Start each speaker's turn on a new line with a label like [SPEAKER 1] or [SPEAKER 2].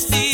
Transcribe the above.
[SPEAKER 1] see